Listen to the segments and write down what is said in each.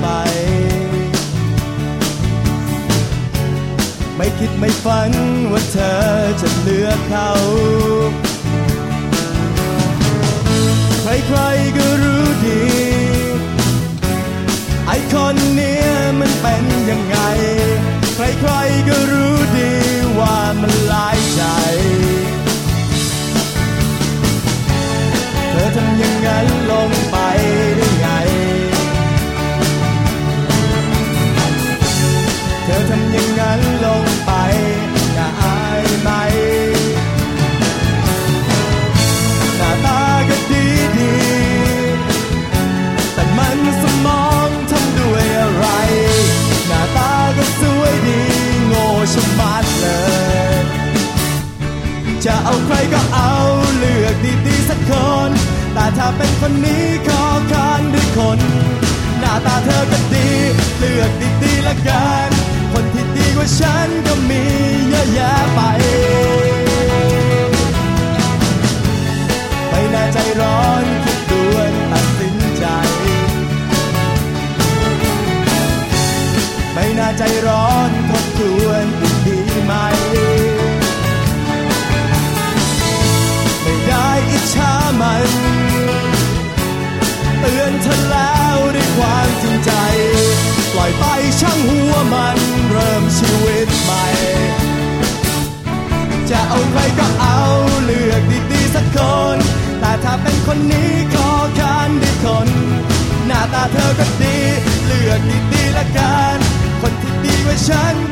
ไป ไม่คิดไม่ฝันว่าเธอจะเลือกเขา ใครๆก็รู้ดี ไอคนเนี้ยมันเป็นยังไง ใครๆก็รู้ดีว่ามันหลายใจเธอทำอย่างนั้นลงไป ธอทำอย่างนั้นลงไปจะอายไหม หน้าตาก็ดีดี แต่มันสมองทำด้วยอะไร หน้าตาก็สวยดี โง่ชะมัดเลย จะเอาใครก็เอาเลือกดีๆสักคน แต่ถ้าเป็นคนนี้ขอคานด้วยคน หน้าตาเธอก็ดี เลือกดีๆละกัน มีเยอะแยะไปไม่น่าใจร้อนคิดด่วนตัดสินใจ ไม่น่าใจร้อนทบทวนอีกดีไหม ไม่ได้อิจฉามันเตือนเธอแล้วด้วยความจริงใจ ปล่อยไปช่างหัวมันเริ่มชีวิตใหม่ จะเอาใครก็เอาเลือกดีๆสักคน แต่ถ้าเป็นคนนี้ขอการดีคน หน้าตาเธอก็ดี เลือกดีๆละกัน คนที่ดีกว่าฉัน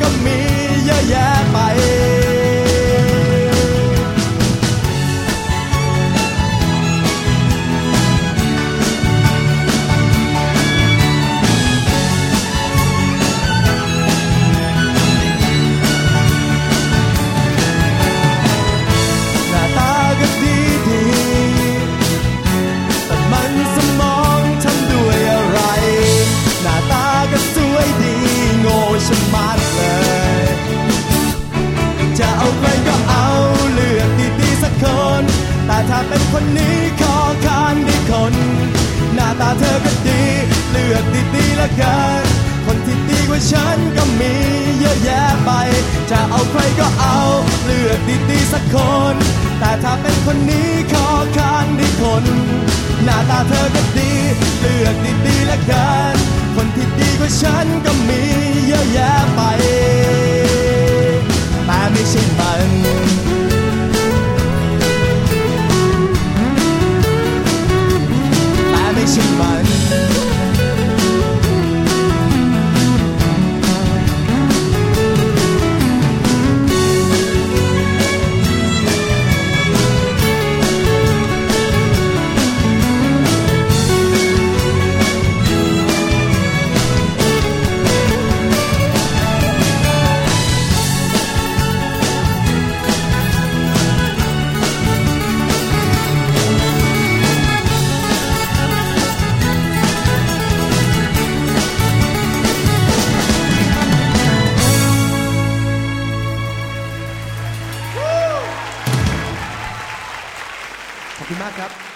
เป็นคนนี้ขอคานด้คน หน้าตาเธอก็ดี เลือกดีๆละกัน คนที่ดีกว่าฉันก็มีเยอะแยะไป จะเอาใครก็เอา เลือกดีๆสักคน แต่ถ้าเป็นคนนี้ขอคานด้คน หน้าตาเธอก็ดี เลือกดีๆละกัน คนที่ดีกว่าฉันก็มีเยอะแยะ ขอ